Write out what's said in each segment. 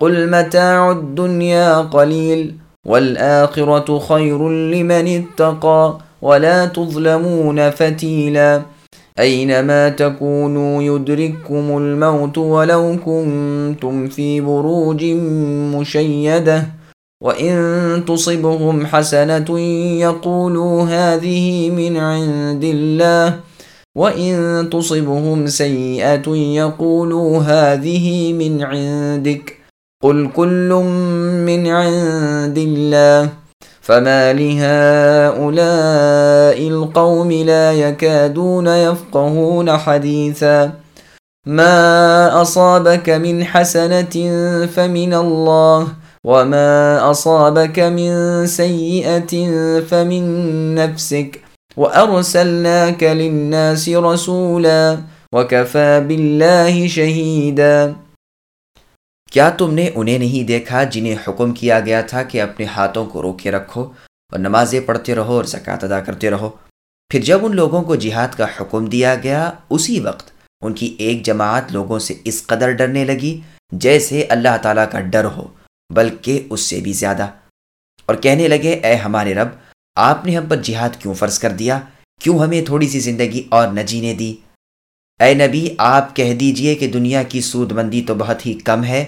قل متاع الدنيا قليل والآخرة خير لمن اتقى ولا تظلمون فتيلا أينما تكونوا يدرككم الموت ولو كنتم في بروج مشيدة وإن تصبهم حسنة يقولوا هذه من عند الله وَإِن تُصِبُهُمْ سَيِّئَةٌ يَقُولُوا هَذِهِ مِنْ عِنْدِكَ قُلْ كُلٌّ مِنْ عِنْدِ اللَّهِ فَمَا لِهَٰؤُلَاءِ الْقَوْمِ لَا يَكَادُونَ يَفْقَهُونَ حَدِيثًا مَا أَصَابَكَ مِنْ حَسَنَةٍ فَمِنَ اللَّهِ وَمَا أَصَابَكَ مِنْ سَيِّئَةٍ فَمِنْ نَفْسِكَ وَأَرْسَلْنَاكَ لِلنَّاسِ رَسُولًا وَكَفَى بِاللَّهِ شَهِيدًا کیا تم نے انہیں نہیں دیکھا جنہیں حکم کیا گیا تھا کہ اپنے ہاتھوں کو روکے رکھو اور نمازیں پڑھتے رہو اور زکوٰۃ ادا کرتے رہو؟ پھر جب ان لوگوں کو جہاد کا حکم دیا گیا، اسی وقت ان کی ایک جماعت لوگوں سے اس قدر ڈرنے لگی جیسے اللہ تعالیٰ کا ڈر ہو، بلکہ اس سے بھی زیادہ۔ اور کہنے لگے، اے ہمارے رب، آپ نے ہم پر جہاد کیوں فرض کر دیا؟ کیوں ہمیں تھوڑی سی زندگی اور نہ جینے دی؟ اے نبی، آپ کہہ دیجیے کہ دنیا کی سود مندی تو بہت ہی کم ہے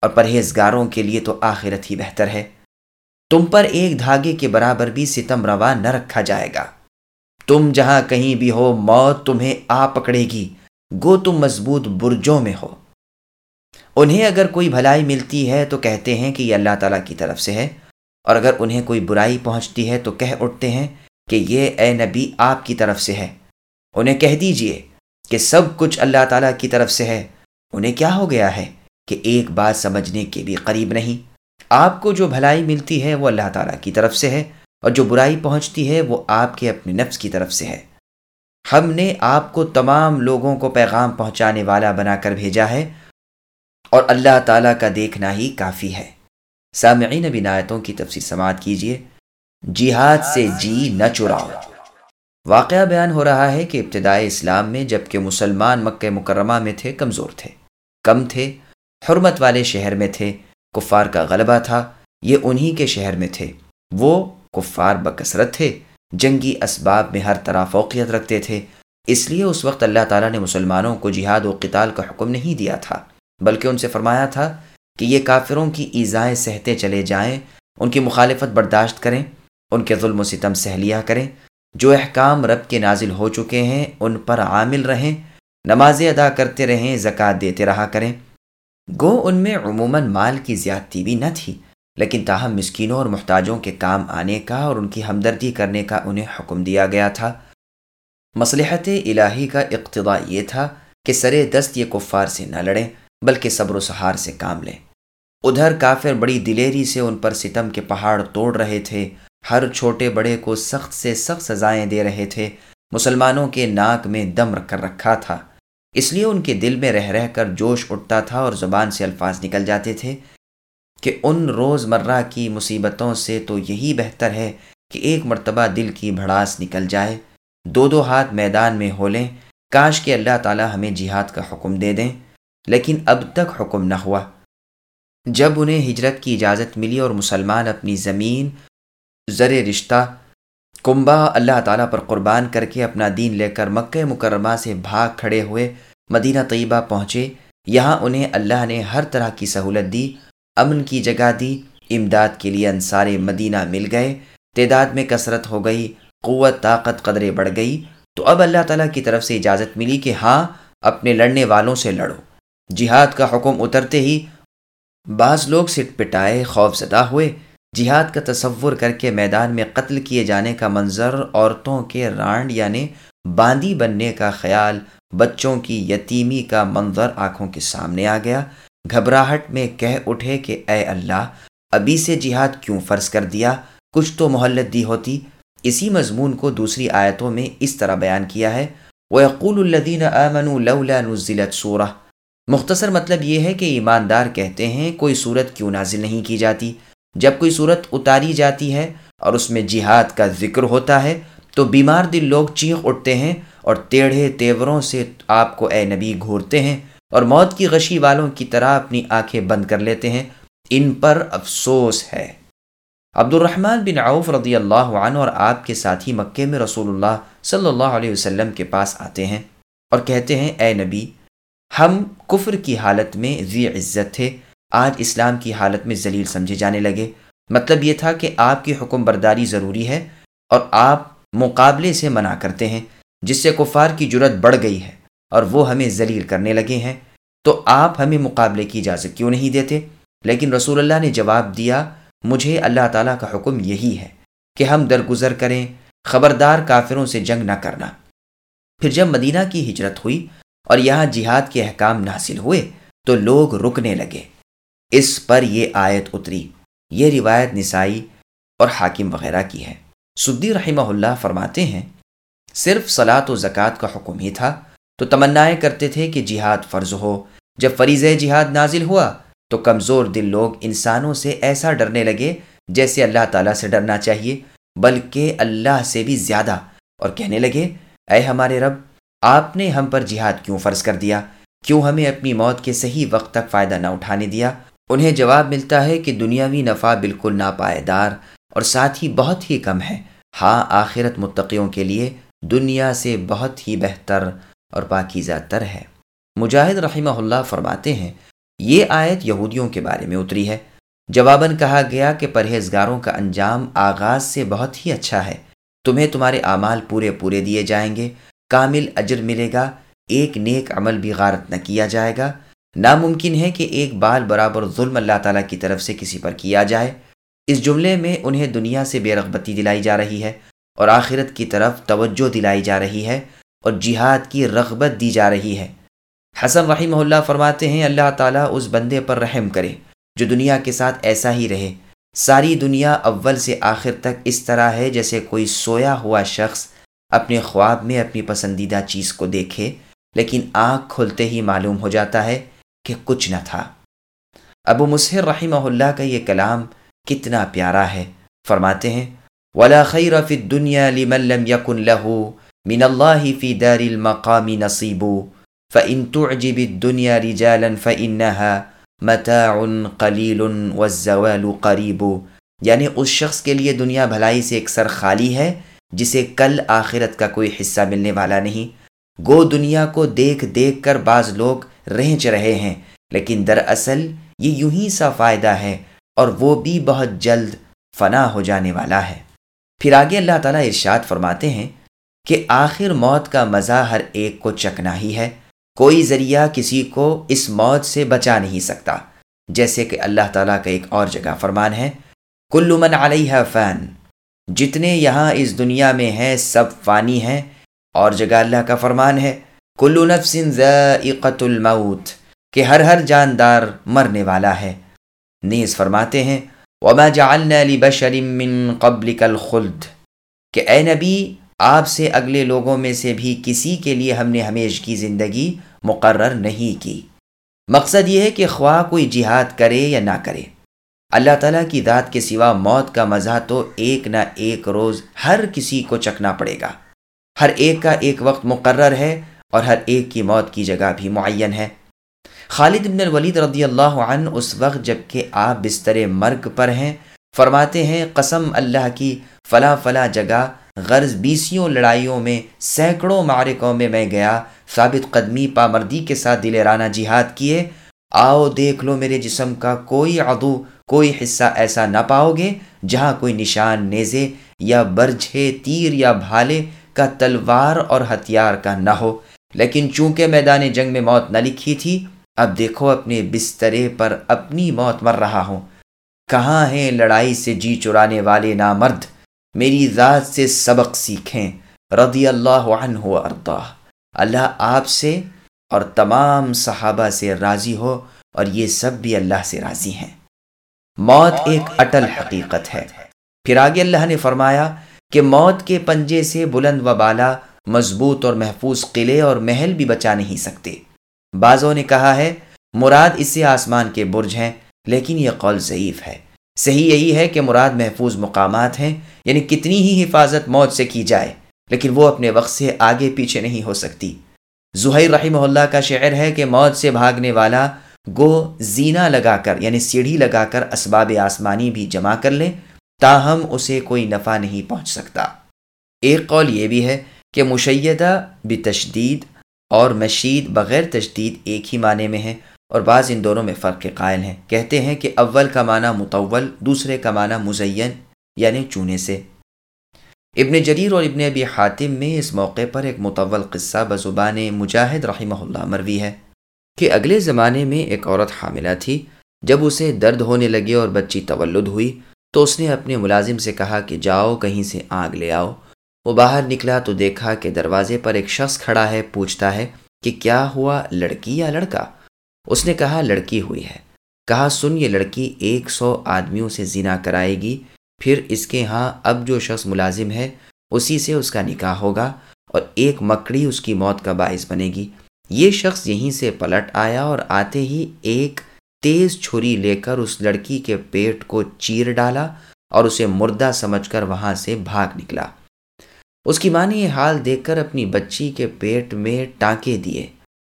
اور پرہیزگاروں کے لیے تو آخرت ہی بہتر ہے۔ تم پر ایک دھاگے کے برابر بھی ستم روا نہ رکھا جائے گا۔ تم جہاں کہیں بھی ہو، موت تمہیں آ پکڑے گی۔ گو تم مضبوط برجوں میں ہو۔ انہیں اگر کوئی بھلائی ملتی ہے تو کہتے ہیں کہ یہ اللہ تعالیٰ کی طرف سے ہے۔ اور اگر انہیں کوئی برائی پہنچتی ہے تو کہہ اٹھتے ہیں کہ یہ اے نبی آپ کی طرف سے ہے۔ انہیں کہہ دیجیے کہ سب کچھ اللہ تعالیٰ کی طرف سے ہے۔ انہیں کیا ہو گیا ہے؟ کہ ایک بات سمجھنے کے بھی قریب نہیں۔ آپ کو جو بھلائی ملتی ہے وہ اللہ تعالیٰ کی طرف سے ہے اور جو برائی پہنچتی ہے وہ آپ کے اپنے نفس کی طرف سے ہے۔ ہم نے آپ کو تمام لوگوں کو پیغام پہنچانے والا بنا کر بھیجا ہے اور اللہ تعالیٰ کا دیکھنا ہی کافی ہے۔ سامعین بن آیتوں کی تفصیل سماعت کیجیے جہاد سے جی نہ چراؤ۔ واقعہ بیان ہو رہا ہے کہ ابتدائی اسلام میں جبکہ مسلمان مکہ مکرمہ میں تھے، کمزور تھے۔ کم تھے حرمت والے شہر میں تھے، کفار کا غلبہ تھا، یہ انہی کے شہر میں تھے۔ وہ کفار بکثرت تھے، جنگی اسباب میں ہر طرح فوقیت رکھتے تھے۔ اس لیے اس وقت اللہ تعالیٰ نے مسلمانوں کو جہاد و قتال کا حکم نہیں دیا تھا، بلکہ ان سے فرمایا تھا کہ یہ کافروں کی ایزائیں سہتے چلے جائیں، ان کی مخالفت برداشت کریں، ان کے ظلم و ستم سہلیہ کریں۔ جو احکام رب کے نازل ہو چکے ہیں، ان پر عامل رہیں، نمازیں ادا کرتے رہیں، زکوٰۃ دیتے رہا کریں۔ گو ان میں عموماً مال کی زیادتی بھی نہ تھی، لیکن تاہم مسکینوں اور محتاجوں کے کام آنے کا اور ان کی ہمدردی کرنے کا انہیں حکم دیا گیا تھا۔ مصلحت الہی کا اقتضاء یہ تھا کہ سرے دست یہ کفار سے نہ لڑیں، بلکہ صبر و سہار سے کام لیں۔ ادھر کافر بڑی دلیری سے ان پر ستم کے پہاڑ توڑ رہے تھے، ہر چھوٹے بڑے کو سخت سے سخت سزائیں دے رہے تھے، مسلمانوں کے ناک میں دم رکھ کر رکھا تھا۔ اس لیے ان کے دل میں رہ رہ کر جوش اٹھتا تھا اور زبان سے الفاظ نکل جاتے تھے کہ ان روز مرہ کی مصیبتوں سے تو یہی بہتر ہے کہ ایک مرتبہ دل کی بھڑاس نکل جائے، دو دو ہاتھ میدان میں ہو لیں کاش کہ اللہ تعالی ہمیں جہاد کا حکم دے دیں، لیکن اب تک حکم نہ ہوا۔ جب انہیں ہجرت کی اجازت ملی اور مسلمان اپنی زمین، زر رشتہ کنبا اللہ تعالیٰ پر قربان کر کے اپنا دین لے کر مکہ مکرمہ سے بھاگ کھڑے ہوئے مدینہ طیبہ پہنچے۔ یہاں انہیں اللہ نے ہر طرح کی سہولت دی، امن کی جگہ دی، امداد کے لیے انصار مدینہ مل گئے۔ تعداد میں کثرت ہو گئی، قوت، طاقت، قدرے بڑھ گئی۔ تو اب اللہ تعالیٰ کی طرف سے اجازت ملی کہ ہاں اپنے لڑنے والوں سے لڑو۔ جہاد کا حکم اترتے ہی بعض لوگ سٹ پٹائے خوف زدہ ہوئے۔ جہاد کا تصور کر کے میدان میں قتل کیے جانے کا منظر، عورتوں کے رانڈ یعنی باندی بننے کا خیال، بچوں کی یتیمی کا منظر آنکھوں کے سامنے آ گیا۔ گھبراہٹ میں کہہ اٹھے کہ، اے اللہ، ابھی سے جہاد کیوں فرض کر دیا؟ کچھ تو مہلت دی ہوتی۔ اسی مضمون کو دوسری آیتوں میں اس طرح بیان کیا ہے۔ وَيَقُولُ الَّذِينَ آمَنُوا لَوْلَا نُزِّلَتْ سُورَةٌ۔ مختصر مطلب یہ ہے کہ ایماندار کہتے ہیں، کوئی صورت کیوں نازل نہیں کی جاتی؟ جب کوئی صورت اتاری جاتی ہے اور اس میں جہاد کا ذکر ہوتا ہے، تو بیمار دل لوگ چیخ اٹھتے ہیں اور ٹیڑھے تیوروں سے آپ کو اے نبی گھورتے ہیں اور موت کی غشی والوں کی طرح اپنی آنکھیں بند کر لیتے ہیں۔ ان پر افسوس ہے۔ عبد الرحمن بن عوف رضی اللہ عنہ اور آپ کے ساتھی مکے میں رسول اللہ صلی اللہ علیہ وسلم کے پاس آتے ہیں اور کہتے ہیں، اے نبی، ہم کفر کی حالت میں ذی عزت تھے آج اسلام کی حالت میں ذلیل سمجھے جانے لگے۔ مطلب یہ تھا کہ آپ کی حکم برداری ضروری ہے اور آپ مقابلے سے منع کرتے ہیں، جس سے کفار کی جرت بڑھ گئی ہے اور وہ ہمیں ذلیل کرنے لگے ہیں۔ تو آپ ہمیں مقابلے کی اجازت کیوں نہیں دیتے؟ لیکن رسول اللہ نے جواب دیا، مجھے اللہ تعالیٰ کا حکم یہی ہے کہ ہم درگزر کریں، خبردار کافروں سے جنگ نہ کرنا۔ پھر جب مدینہ کی ہجرت ہوئی اور یہاں جہاد کے احکام ناصل ہوئے، تو لوگ رکنے لگے۔ اس پر یہ آیت اتری۔ یہ روایت نسائی اور حاکم وغیرہ کی ہے۔ سدی رحمہ اللہ فرماتے ہیں، صرف سلاط و زکوٰۃ کا حکم ہی تھا، تو تمنائیں کرتے تھے کہ جہاد فرض ہو۔ جب فریض جہاد نازل ہوا، تو کمزور دل لوگ انسانوں سے ایسا ڈرنے لگے جیسے اللہ تعالیٰ سے ڈرنا چاہیے، بلکہ اللہ سے بھی زیادہ۔ اور کہنے لگے، اے ہمارے رب، آپ نے ہم پر جہاد کیوں فرض کر دیا؟ کیوں ہمیں اپنی موت کے صحیح وقت تک فائدہ نہ اٹھانے دیا؟ انہیں جواب ملتا ہے کہ دنیاوی نفع بالکل ناپائیدار اور ساتھ ہی بہت ہی کم ہے۔ ہاں آخرت متقیوں کے لیے دنیا سے بہت ہی بہتر اور پاکیزہ تر ہے۔ مجاہد رحمہ اللہ فرماتے ہیں، یہ آیت یہودیوں کے بارے میں اتری ہے۔ جواباً کہا گیا کہ پرہیزگاروں کا انجام آغاز سے بہت ہی اچھا ہے۔ تمہیں تمہارے اعمال پورے پورے دیے جائیں گے، کامل اجر ملے گا، ایک نیک عمل بھی غارت نہ کیا جائے گا۔ ناممکن ہے کہ ایک بال برابر ظلم اللہ تعالیٰ کی طرف سے کسی پر کیا جائے۔ اس جملے میں انہیں دنیا سے بے رغبتی دلائی جا رہی ہے اور آخرت کی طرف توجہ دلائی جا رہی ہے اور جہاد کی رغبت دی جا رہی ہے۔ حسن رحمہ اللہ فرماتے ہیں، اللہ تعالیٰ اس بندے پر رحم کرے جو دنیا کے ساتھ ایسا ہی رہے۔ ساری دنیا اول سے آخر تک اس طرح ہے جیسے کوئی سویا ہوا شخص اپنے خواب میں اپنی پسندیدہ چیز کو دیکھے، لیکن آنکھ کھلتے ہی معلوم ہو جاتا ہے کہ کچھ نہ تھا۔ ابو مسحر رحمہ اللہ کا یہ کلام کتنا پیارا ہے۔ فرماتے ہیں، ولا خیر فی الدنیا لمن لم يكن له من الله في دار المقام نصیب فَإِن تُعْجِبِ الدُّنْيَا رِجَالًا فَإِنَّهَا مَتَاعٌ قَلِيلٌ وَالزَّوَالُ قَرِيبُ یعنی اس شخص کے لیے دنیا بھلائی سے ایک سر خالی ہے، جسے کل آخرت کا کوئی حصہ ملنے والا نہیں۔ گو دنیا کو دیکھ دیکھ کر بعض لوگ رہنچ رہے ہیں، لیکن دراصل یہ یوں ہی سا فائدہ ہے اور وہ بھی بہت جلد فنا ہو جانے والا ہے۔ پھر آگے اللہ تعالیٰ ارشاد فرماتے ہیں کہ آخر موت کا مزہ ہر ایک کو چکنا ہی ہے۔ کوئی ذریعہ کسی کو اس موت سے بچا نہیں سکتا۔ جیسے کہ اللہ تعالیٰ کا ایک اور جگہ فرمان ہے، کل من علیہ فین جتنے یہاں اس دنیا میں ہیں، سب فانی ہیں۔ اور جگہ اللہ کا فرمان ہے۔ کلو نفس ذائقت الموت، کہ ہر ہر جاندار مرنے والا ہے۔ نیز فرماتے ہیں، وما جعلنا لبشر من قبلك الخلد، کہ اے نبی، آپ سے اگلے لوگوں میں سے بھی کسی کے لیے ہم نے ہمیش کی زندگی مقرر نہیں کی۔ مقصد یہ ہے کہ خواہ کوئی جہاد کرے یا نہ کرے۔ اللہ تعالیٰ کی ذات کے سوا موت کا مزہ تو ایک نہ ایک روز ہر کسی کو چکنا پڑے گا۔ ہر ایک کا ایک وقت مقرر ہے اور ہر ایک کی موت کی جگہ بھی معین ہے۔ خالد بن الولید رضی اللہ عنہ اس وقت جبکہ آپ بستر مرگ پر ہیں، فرماتے ہیں، قسم اللہ کی، فلاں فلاں جگہ، غرض بیسیوں لڑائیوں میں، سینکڑوں معرکوں میں میں گیا، ثابت قدمی پامردی کے ساتھ دل رانہ جہاد کیے۔ آؤ دیکھ لو میرے جسم کا کوئی عدو، کوئی حصہ ایسا نہ پاؤ گے جہاں کوئی نشان نیزے یا برجھے تیر یا بھالے کا تلوار اور ہتھیار کا نہ ہو۔ لیکن چونکہ میدان جنگ میں موت نہ لکھی تھی، اب دیکھو اپنے بسترے پر اپنی موت مر رہا ہوں۔ کہاں ہیں لڑائی سے جی چرانے والے نامرد؟ میری ذات سے سبق سیکھیں۔ رضی اللہ عنہ اردا اللہ آپ سے اور تمام صحابہ سے راضی ہو اور یہ سب بھی اللہ سے راضی ہیں۔ موت ایک اٹل حقیقت ہے۔ پھر آگے اللہ نے فرمایا کہ موت کے پنجے سے بلند و بالا مضبوط اور محفوظ قلعے اور محل بھی بچا نہیں سکتے۔ بعضوں نے کہا ہے، مراد اس سے آسمان کے برج ہیں، لیکن یہ قول ضعیف ہے۔ صحیح یہی ہے کہ مراد محفوظ مقامات ہیں یعنی کتنی ہی حفاظت موت سے کی جائے، لیکن وہ اپنے وقت سے آگے پیچھے نہیں ہو سکتی۔ زہیر رحمہ اللہ کا شعر ہے کہ موت سے بھاگنے والا گو زینہ لگا کر یعنی سیڑھی لگا کر اسباب آسمانی بھی جمع کر لے، تاہم اسے کوئی نفع نہیں پہنچ سکتا۔ ایک قول یہ بھی ہے کہ مشیدہ بتشدید اور مشید بغیر تشدید ایک ہی معنی میں ہے اور بعض ان دونوں میں فرق کے قائل ہیں۔ کہتے ہیں کہ اول کا معنی متول، دوسرے کا معنی مزین یعنی چونے سے۔ ابن جریر اور ابن ابی حاتم میں اس موقع پر ایک متول قصہ بزبان مجاہد رحمہ اللہ مروی ہے کہ اگلے زمانے میں ایک عورت حاملہ تھی۔ جب اسے درد ہونے لگے اور بچی تولد ہوئی تو اس نے اپنے ملازم سے کہا کہ جاؤ، کہیں سے آگ لے آؤ۔ وہ باہر نکلا تو دیکھا کہ دروازے پر ایک شخص کھڑا ہے، پوچھتا ہے کہ کیا ہوا، لڑکی یا لڑکا؟ اس نے کہا، لڑکی ہوئی ہے۔ کہا، سن، یہ لڑکی ایک سو آدمیوں سے زنا کرائے گی۔ پھر اس کے ہاں اب جو شخص ملازم ہے، اسی سے اس کا نکاح ہوگا اور ایک مکڑی اس کی موت کا باعث بنے گی۔ یہ شخص یہیں سے پلٹ آیا اور آتے ہی ایک تیز چھری لے کر اس لڑکی کے پیٹ کو چیر ڈالا اور اسے مردہ سمجھ کر وہاں سے بھاگ نکلا۔ اس کی ماں نے یہ حال دیکھ کر اپنی بچی کے پیٹ میں ٹانکے دیے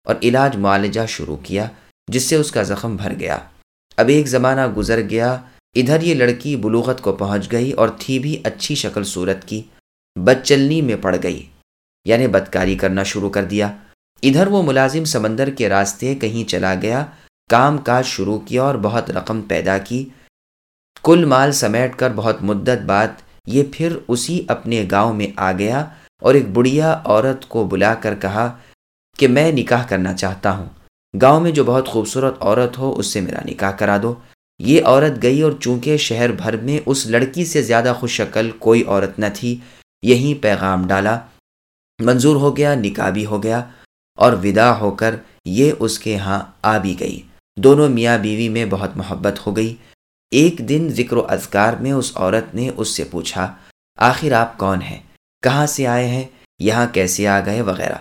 اور علاج معالجہ شروع کیا، جس سے اس کا زخم بھر گیا۔ اب ایک زمانہ گزر گیا، ادھر یہ لڑکی بلوغت کو پہنچ گئی اور تھی بھی اچھی شکل صورت کی، بد چلنی میں پڑ گئی یعنی بدکاری کرنا شروع کر دیا۔ ادھر وہ ملازم سمندر کے راستے کہیں چلا گیا، کام کاج شروع کیا اور بہت رقم پیدا کی۔ کل مال سمیٹ کر بہت مدت بعد یہ پھر اسی اپنے گاؤں میں آ گیا اور ایک بڑھیا عورت کو بلا کر کہا کہ میں نکاح کرنا چاہتا ہوں۔ گاؤں میں جو بہت خوبصورت عورت ہو، اس سے میرا نکاح کرا دو۔ یہ عورت گئی اور چونکہ شہر بھر میں اس لڑکی سے زیادہ خوش شکل کوئی عورت نہ تھی یہیں پیغام ڈالا۔ منظور ہو گیا، نکاح بھی ہو گیا اور ودا ہو کر یہ اس کے ہاں آ بھی گئی۔ دونوں میاں بیوی میں بہت محبت ہو گئی۔ ایک دن ذکر و اذکار میں اس عورت نے اس سے پوچھا، آخر آپ کون ہیں؟ کہاں سے آئے ہیں؟ یہاں کیسے آ گئے؟ وغیرہ۔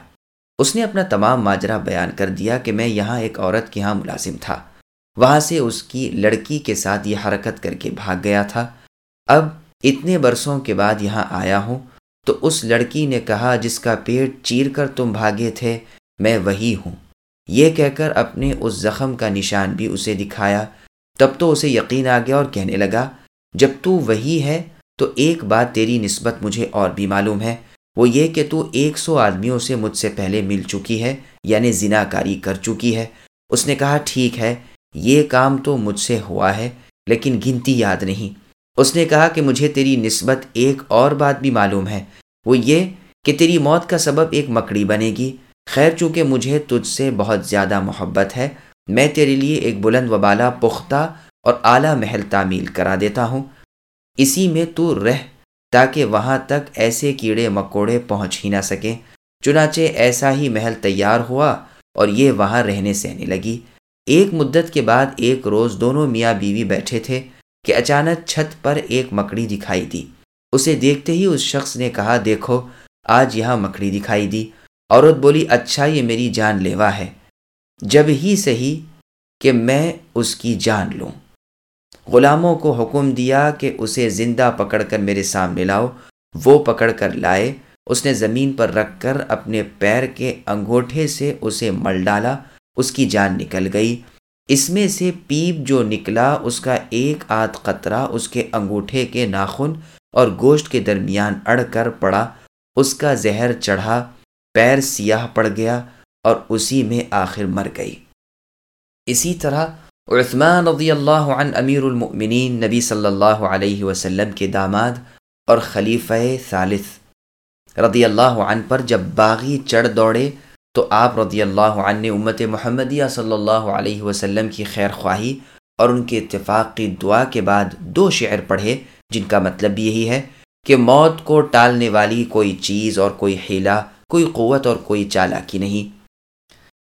اس نے اپنا تمام ماجرا بیان کر دیا کہ میں یہاں ایک عورت کے ہاں ملازم تھا۔ وہاں سے اس کی لڑکی کے ساتھ یہ حرکت کر کے بھاگ گیا تھا۔ اب اتنے برسوں کے بعد یہاں آیا ہوں تو اس لڑکی نے کہا، جس کا پیٹ چیر کر تم بھاگے تھے، میں وہی ہوں۔ یہ کہہ کر اپنے اس زخم کا نشان بھی اسے دکھایا۔ تب تو اسے یقین آ گیا اور کہنے لگا، جب تو وہی ہے تو ایک بات تیری نسبت مجھے اور بھی معلوم ہے، وہ یہ کہ تو ایک سو آدمیوں سے مجھ سے پہلے مل چکی ہے یعنی زنا کاری کر چکی ہے۔ اس نے کہا، ٹھیک ہے، یہ کام تو مجھ سے ہوا ہے، لیکن گنتی یاد نہیں۔ اس نے کہا کہ مجھے تیری نسبت ایک اور بات بھی معلوم ہے، وہ یہ کہ تیری موت کا سبب ایک مکڑی بنے گی۔ خیر، چونکہ مجھے تجھ سے بہت زیادہ محبت ہے میں تیرے لیے ایک بلند و بالا پختہ اور اعلیٰ محل تعمیل کرا دیتا ہوں۔ اسی میں تو رہ تاکہ وہاں تک ایسے کیڑے مکوڑے پہنچ ہی نہ سکیں۔ چنانچہ ایسا ہی محل تیار ہوا اور یہ وہاں رہنے سہنے لگی۔ ایک مدت کے بعد ایک روز دونوں میاں بیوی بیٹھے تھے کہ اچانک چھت پر ایک مکڑی دکھائی دی۔ اسے دیکھتے ہی اس شخص نے کہا، دیکھو، آج یہاں مکڑی دکھائی دی عورت بولی اچھا یہ میری جان لیوا ہے۔ جب ہی صحیح کہ میں اس کی جان لوں۔ غلاموں کو حکم دیا کہ اسے زندہ پکڑ کر میرے سامنے لاؤ۔ وہ پکڑ کر لائے۔ اس نے زمین پر رکھ کر اپنے پیر کے انگوٹھے سے اسے مل ڈالا۔ اس کی جان نکل گئی۔ اس میں سے پیپ جو نکلا، اس کا ایک آدھ قطرہ اس کے انگوٹھے کے ناخن اور گوشت کے درمیان اڑ کر پڑا۔ اس کا زہر چڑھا۔ پیر سیاہ پڑ گیا۔ اور اسی میں آخر مر گئی۔ اسی طرح عثمان رضی اللہ عن امیر المؤمنین نبی صلی اللہ علیہ وسلم کے داماد اور خلیفہ ثالث رضی اللہ عنہ پر جب باغی چڑھ دوڑے تو آپ رضی اللہ عنہ نے امت محمدیہ صلی اللہ علیہ وسلم کی خیر خواہی اور ان کے اتفاق کی دعا کے بعد دو شعر پڑھے، جن کا مطلب یہی ہے کہ موت کو ٹالنے والی کوئی چیز اور کوئی حیلہ، کوئی قوت اور کوئی چالاکی نہیں۔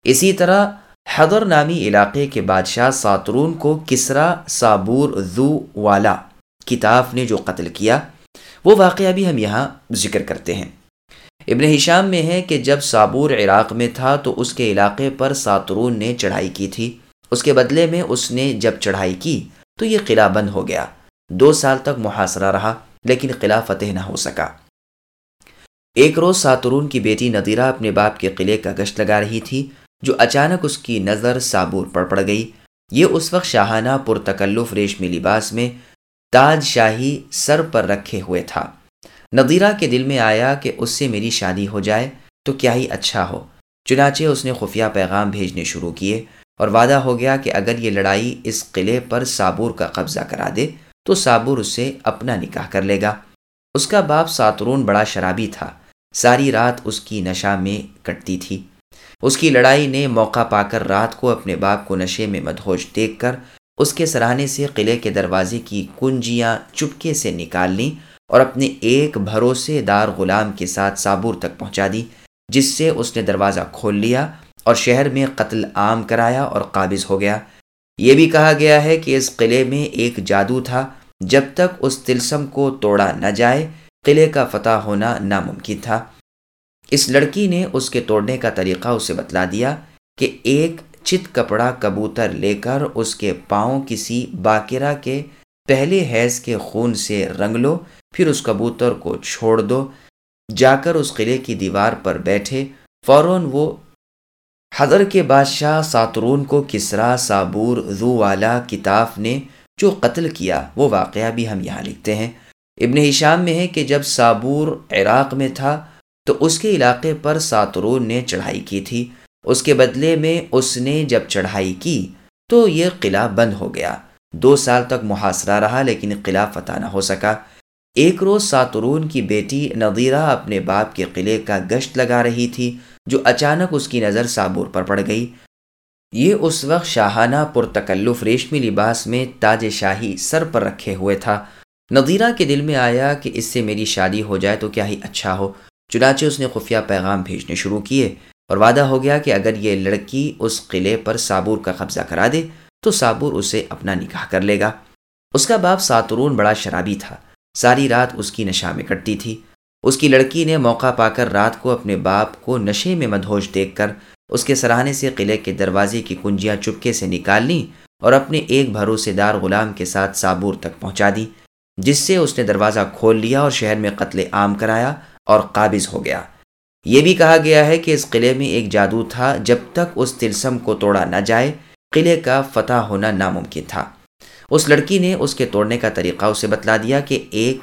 اسی طرح حضر نامی علاقے کے بادشاہ ساترون کو کسرا صابور ذو والا کتاب نے جو قتل کیا، وہ واقعہ بھی ہم یہاں ذکر کرتے ہیں۔ ابن ہشام میں ہے کہ جب صابور عراق میں تھا تو اس کے علاقے پر ساترون نے چڑھائی کی تھی۔ اس کے بدلے میں اس نے جب چڑھائی کی تو یہ قلعہ بند ہو گیا۔ دو سال تک محاصرہ رہا، لیکن قلعہ فتح نہ ہو سکا۔ ایک روز ساترون کی بیٹی ندیرہ اپنے باپ کے قلعے کا گشت لگا رہی تھی۔ جو اچانک اس کی نظر صابور پڑ پڑ گئی۔ یہ اس وقت شاہانہ پرتکلف ریشمی لباس میں تاج شاہی سر پر رکھے ہوئے تھا۔ ندیرہ کے دل میں آیا کہ اس سے میری شادی ہو جائے تو کیا ہی اچھا ہو۔ چنانچہ اس نے خفیہ پیغام بھیجنے شروع کیے اور وعدہ ہو گیا کہ اگر یہ لڑائی اس قلعے پر صابور کا قبضہ کرا دے تو صابور اسے اپنا نکاح کر لے گا۔ اس کا باپ ساترون بڑا شرابی تھا۔ ساری رات اس کی نشہ میں کٹتی تھی۔ اس کی لڑائی نے موقع پا کر رات کو اپنے باپ کو نشے میں مدہوش دیکھ کر اس کے سراہنے سے قلعے کے دروازے کی کنجیاں چپکے سے نکال لیں اور اپنے ایک بھروسے دار غلام کے ساتھ صابور تک پہنچا دی، جس سے اس نے دروازہ کھول لیا اور شہر میں قتل عام کرایا اور قابض ہو گیا۔ یہ بھی کہا گیا ہے کہ اس قلعے میں ایک جادو تھا۔ جب تک اس تلسم کو توڑا نہ جائے، قلعے کا فتح ہونا ناممکن تھا۔ اس لڑکی نے اس کے توڑنے کا طریقہ اسے بتلا دیا کہ ایک چت کپڑا کبوتر لے کر اس کے پاؤں کسی باقرہ کے پہلے حیض کے خون سے رنگ لو، پھر اس کبوتر کو چھوڑ دو۔ جا کر اس قلعے کی دیوار پر بیٹھے۔ فوراً وہ حضر کے بادشاہ ساترون کو کسرا صابور زو والا کتاب نے جو قتل کیا، وہ واقعہ بھی ہم یہاں لکھتے ہیں۔ ابن ہشام میں ہے کہ جب صابور عراق میں تھا تو اس کے علاقے پر ساترون نے چڑھائی کی تھی۔ اس کے بدلے میں اس نے جب چڑھائی کی تو یہ قلعہ بند ہو گیا۔ دو سال تک محاصرہ رہا لیکن قلعہ فتح نہ ہو سکا۔ ایک روز ساترون کی بیٹی نظیرہ اپنے باپ کے قلعے کا گشت لگا رہی تھی، جو اچانک اس کی نظر صابور پر پڑ گئی۔ یہ اس وقت شاہانہ پرتکلف ریشمی لباس میں تاج شاہی سر پر رکھے ہوئے تھا۔ نظیرہ کے دل میں آیا کہ اس سے میری شادی ہو جائے تو کیا ہی اچھا ہو۔ چنانچہ اس نے خفیہ پیغام بھیجنے شروع کیے اور وعدہ ہو گیا کہ اگر یہ لڑکی اس قلعے پر صابور کا قبضہ کرا دے تو صابور اسے اپنا نکاح کر لے گا۔ اس کا باپ ساترون بڑا شرابی تھا۔ ساری رات اس کی نشہ میں کٹتی تھی۔ اس کی لڑکی نے موقع پا کر رات کو اپنے باپ کو نشے میں مدہوش دیکھ کر اس کے سراہنے سے قلعے کے دروازے کی کنجیاں چپکے سے نکال لیں اور اپنے ایک بھروسے دار غلام کے ساتھ صابور تک پہنچا دی جس سے اس نے دروازہ کھول لیا اور شہر میں قتل عام کرایا اور قابض ہو گیا۔ یہ بھی کہا گیا ہے کہ اس قلعے میں ایک جادو تھا۔ جب تک اس تلسم کو توڑا نہ جائے، قلعے کا فتح ہونا ناممکن تھا۔ اس لڑکی نے اس کے توڑنے کا طریقہ اسے بتلا دیا کہ ایک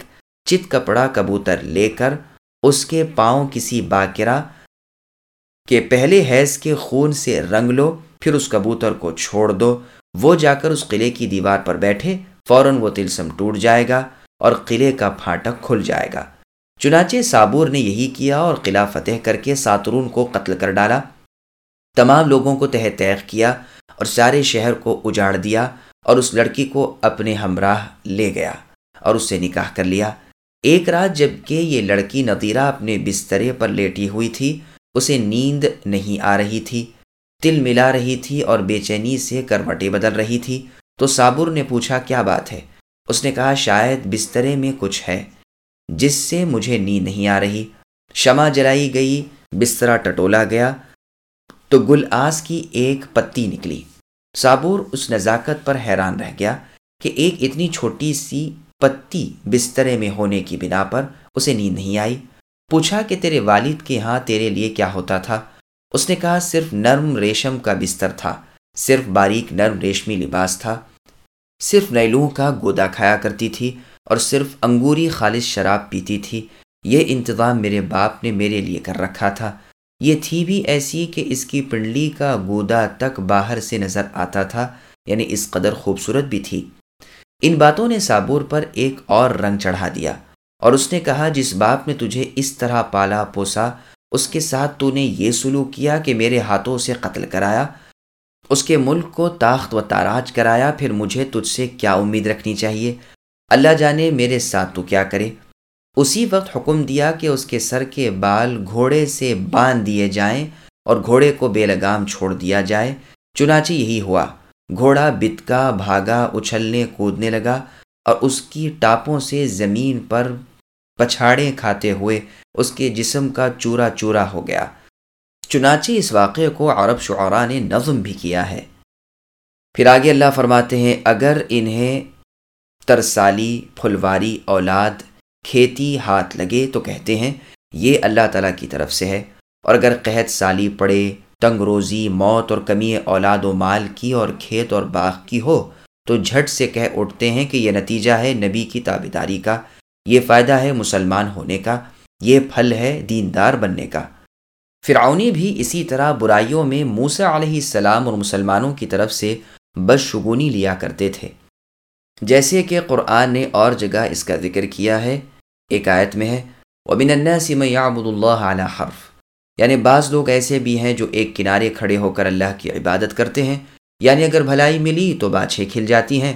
چت کپڑا کبوتر لے کر اس کے پاؤں کسی باقرہ کے پہلے حیض کے خون سے رنگ لو، پھر اس کبوتر کو چھوڑ دو۔ وہ جا کر اس قلعے کی دیوار پر بیٹھے، فوراً وہ تلسم ٹوٹ جائے گا اور قلعے کا پھاٹک کھل جائے گا۔ چنانچہ صابور نے یہی کیا اور قلعہ فتح کر کے ساترون کو قتل کر ڈالا۔ تمام لوگوں کو تہ تیخ کیا اور سارے شہر کو اجاڑ دیا اور اس لڑکی کو اپنے ہمراہ لے گیا اور اس سے نکاح کر لیا۔ ایک رات جبکہ یہ لڑکی نتیرہ اپنے بسترے پر لیٹی ہوئی تھی، اسے نیند نہیں آ رہی تھی۔ تل ملا رہی تھی اور بے چینی سے کروٹیں بدل رہی تھی۔ تو صابر نے پوچھا، کیا بات ہے؟ اس نے کہا، شاید بسترے میں کچھ ہے۔ جس سے مجھے نیند نہیں آ رہی۔ شمع جلائی گئی بسترا ٹٹولا گیا، تو گل آس کی ایک پتی نکلی۔ صابور اس نزاکت پر حیران رہ گیا کہ ایک اتنی چھوٹی سی پتی بسترے میں ہونے کی بنا پر اسے نیند نہیں آئی۔ پوچھا کہ تیرے والد کے ہاں تیرے لیے کیا ہوتا تھا؟ اس نے کہا، صرف نرم ریشم کا بستر تھا، صرف باریک نرم ریشمی لباس تھا۔ صرف نیلو کا گودا کھایا کرتی تھی۔ اور صرف انگوری خالص شراب پیتی تھی۔ یہ انتظام میرے باپ نے میرے لیے کر رکھا تھا۔ یہ تھی بھی ایسی کہ اس کی پنڈلی کا گودا تک باہر سے نظر آتا تھا یعنی اس قدر خوبصورت بھی تھی۔ ان باتوں نے صابور پر ایک اور رنگ چڑھا دیا اور اس نے کہا، جس باپ نے تجھے اس طرح پالا پوسا، اس کے ساتھ تو نے یہ سلوک کیا کہ میرے ہاتھوں سے قتل کرایا، اس کے ملک کو طاقت و تاراج کرایا، پھر مجھے تجھ سے کیا امید رکھنی چاہیے؟ اللہ جانے میرے ساتھ تو کیا کرے؟ اسی وقت حکم دیا کہ اس کے سر کے بال گھوڑے سے باندھ دیے جائیں اور گھوڑے کو بے لگام چھوڑ دیا جائے۔ چنانچہ یہی ہوا۔ گھوڑا بتکا، بھاگا، اچھلنے، کودنے لگا اور اس کی ٹاپوں سے زمین پر پچھاڑے کھاتے ہوئے اس کے جسم کا چورا چورا ہو گیا۔ چنانچہ اس واقعے کو عرب شعراء نے نظم بھی کیا ہے۔ پھر آگے اللہ فرماتے ہیں، اگر انہیں ترسالی، پھلواری، اولاد، کھیتی، ہاتھ لگے تو کہتے ہیں، یہ اللہ تعالیٰ کی طرف سے ہے۔ اور اگر قحط سالی پڑے، تنگ روزی، موت اور کمی اولاد و مال کی اور کھیت اور باغ کی ہو، تو جھٹ سے کہہ اٹھتے ہیں کہ یہ نتیجہ ہے نبی کی تابیداری کا۔ یہ فائدہ ہے مسلمان ہونے کا۔ یہ پھل ہے دیندار بننے کا۔ فرعونی بھی اسی طرح برائیوں میں موسا علیہ السلام اور مسلمانوں کی طرف سے بشگونی لیا کرتے تھے۔ جیسے کہ قرآن نے اور جگہ اس کا ذکر کیا ہے، ایک آیت میں ہے وبن الناس من يعبد الله على حرف۔ یعنی بعض لوگ ایسے بھی ہیں جو ایک کنارے کھڑے ہو کر اللہ کی عبادت کرتے ہیں۔ یعنی اگر بھلائی ملی تو بادشیں کھل جاتی ہیں۔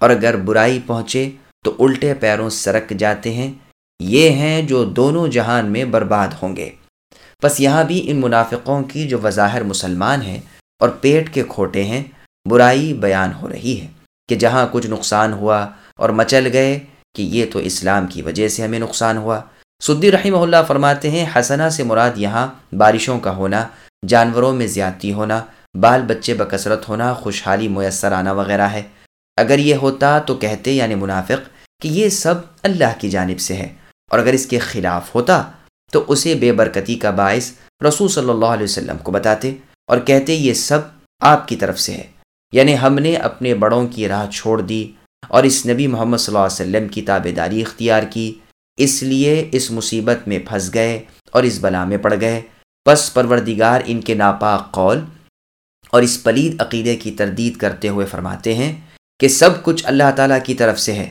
اور اگر برائی پہنچے تو الٹے پیروں سرک جاتے ہیں۔ یہ ہیں جو دونوں جہان میں برباد ہوں گے۔ بس یہاں بھی ان منافقوں کی جو وظاہر مسلمان ہیں اور پیٹ کے کھوٹے ہیں، برائی بیان ہو رہی ہے۔ کہ جہاں کچھ نقصان ہوا اور مچل گئے کہ یہ تو اسلام کی وجہ سے ہمیں نقصان ہوا۔ سدی رحمہ اللہ فرماتے ہیں، حسنہ سے مراد یہاں بارشوں کا ہونا، جانوروں میں زیادتی ہونا، بال بچے بکثرت ہونا، خوشحالی میسر آنا وغیرہ ہے۔ اگر یہ ہوتا تو کہتے یعنی منافق کہ یہ سب اللہ کی جانب سے ہے۔ اور اگر اس کے خلاف ہوتا تو اسے بے برکتی کا باعث رسول صلی اللہ علیہ وسلم کو بتاتے اور کہتے یہ سب آپ کی طرف سے ہے۔ یعنی ہم نے اپنے بڑوں کی راہ چھوڑ دی اور اس نبی محمد صلی اللہ علیہ وسلم کی تابے داری اختیار کی، اس لیے اس مصیبت میں پھنس گئے اور اس بلا میں پڑ گئے۔ بس پروردگار ان کے ناپاک قول اور اس پلید عقیدے کی تردید کرتے ہوئے فرماتے ہیں کہ سب کچھ اللہ تعالیٰ کی طرف سے ہے۔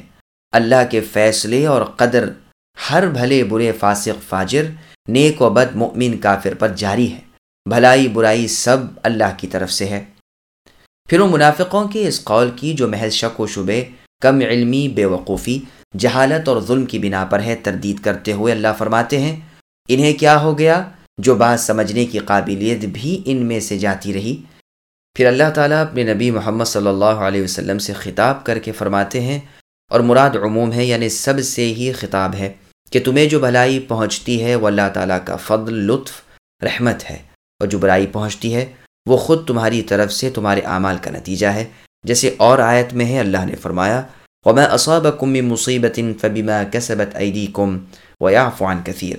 اللہ کے فیصلے اور قدر ہر بھلے برے فاسق فاجر، نیک و بد مؤمن کافر پر جاری ہے۔ بھلائی برائی سب اللہ کی طرف سے ہے۔ پھر وہ منافقوں کے اس قول کی جو محض شک و شبے کم علمی، بے وقوفی، جہالت اور ظلم کی بنا پر ہے، تردید کرتے ہوئے اللہ فرماتے ہیں، انہیں کیا ہو گیا؟ جو بات سمجھنے کی قابلیت بھی ان میں سے جاتی رہی۔ پھر اللہ تعالیٰ اپنے نبی محمد صلی اللہ علیہ وسلم سے خطاب کر کے فرماتے ہیں، اور مراد عموم ہے یعنی سب سے ہی خطاب ہے، کہ تمہیں جو بھلائی پہنچتی ہے، وہ اللہ تعالیٰ کا فضل، لطف، رحمت ہے، اور جو برائی پہنچتی ہے وہ خود تمہاری طرف سے تمہارے اعمال کا نتیجہ ہے، جیسے اور آیت میں ہے، اللہ نے فرمایا، وما اصابكم من مصیبت فبما كسبت ايديكم ويعفو عن كثير۔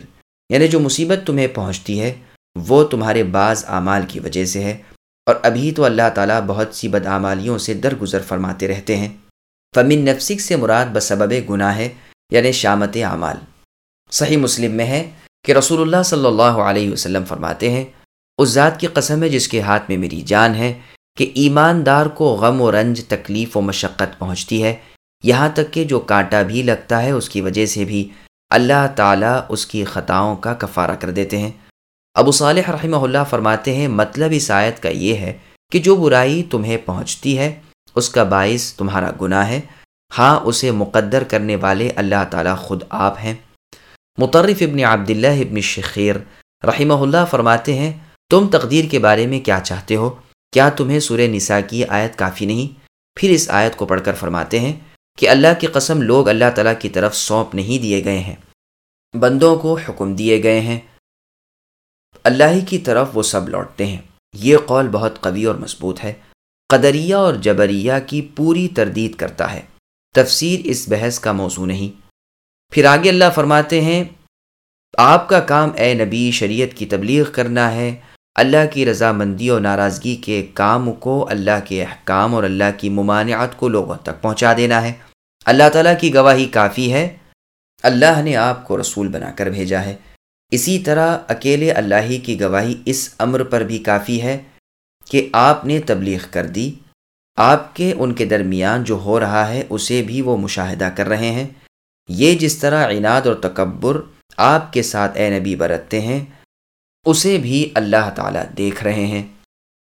یعنی جو مصیبت تمہیں پہنچتی ہے، وہ تمہارے بعض اعمال کی وجہ سے ہے۔ اور ابھی تو اللہ تعالیٰ بہت سی بدعمالیوں سے درگزر فرماتے رہتے ہیں۔ فمن نفسک سے مراد بسبب گناہ ہے یعنی شامت اعمال۔ صحیح مسلم میں ہے کہ رسول اللہ صلی اللہ علیہ وسلم فرماتے ہیں اس ذات کی قسم ہے جس کے ہاتھ میں میری جان ہے کہ ایماندار کو غم و رنج، تکلیف و مشقت پہنچتی ہے۔ یہاں تک کہ جو کانٹا بھی لگتا ہے، اس کی وجہ سے بھی اللہ تعالیٰ اس کی خطاؤں کا کفارہ کر دیتے ہیں۔ ابو صالح رحمہ اللہ فرماتے ہیں مطلب اس آیت کا یہ ہے کہ جو برائی تمہیں پہنچتی ہے، اس کا باعث تمہارا گناہ ہے۔ ہاں اسے مقدر کرنے والے اللہ تعالیٰ خود آپ ہیں۔ مترف ابن عبداللہ ابن شخیر رحمہ اللہ فرماتے ہیں تم تقدیر کے بارے میں کیا چاہتے ہو؟ کیا تمہیں سورہ نساء کی آیت کافی نہیں؟ پھر اس آیت کو پڑھ کر فرماتے ہیں کہ اللہ کی قسم لوگ اللہ تعالیٰ کی طرف سونپ نہیں دیے گئے ہیں۔ بندوں کو حکم دیے گئے ہیں۔ اللہ ہی کی طرف وہ سب لوٹتے ہیں۔ یہ قول بہت قوی اور مضبوط ہے۔ قدریہ اور جبریہ کی پوری تردید کرتا ہے۔ تفسیر اس بحث کا موضوع نہیں۔ پھر آگے اللہ فرماتے ہیں، آپ کا کام اے نبی، شریعت کی تبلیغ کرنا ہے۔ اللہ کی رضامندی اور ناراضگی کے کام کو اللہ کے احکام اور اللہ کی ممانعت کو لوگوں تک پہنچا دینا ہے۔ اللہ تعالیٰ کی گواہی کافی ہے۔ اللہ نے آپ کو رسول بنا کر بھیجا ہے۔ اسی طرح اکیلے اللہ ہی کی گواہی اس امر پر بھی کافی ہے کہ آپ نے تبلیغ کر دی۔ آپ کے ان کے درمیان جو ہو رہا ہے اسے بھی وہ مشاہدہ کر رہے ہیں۔ یہ جس طرح عناد اور تکبر آپ کے ساتھ اے نبی برتتے ہیں اسے بھی اللہ تعالیٰ دیکھ رہے ہیں۔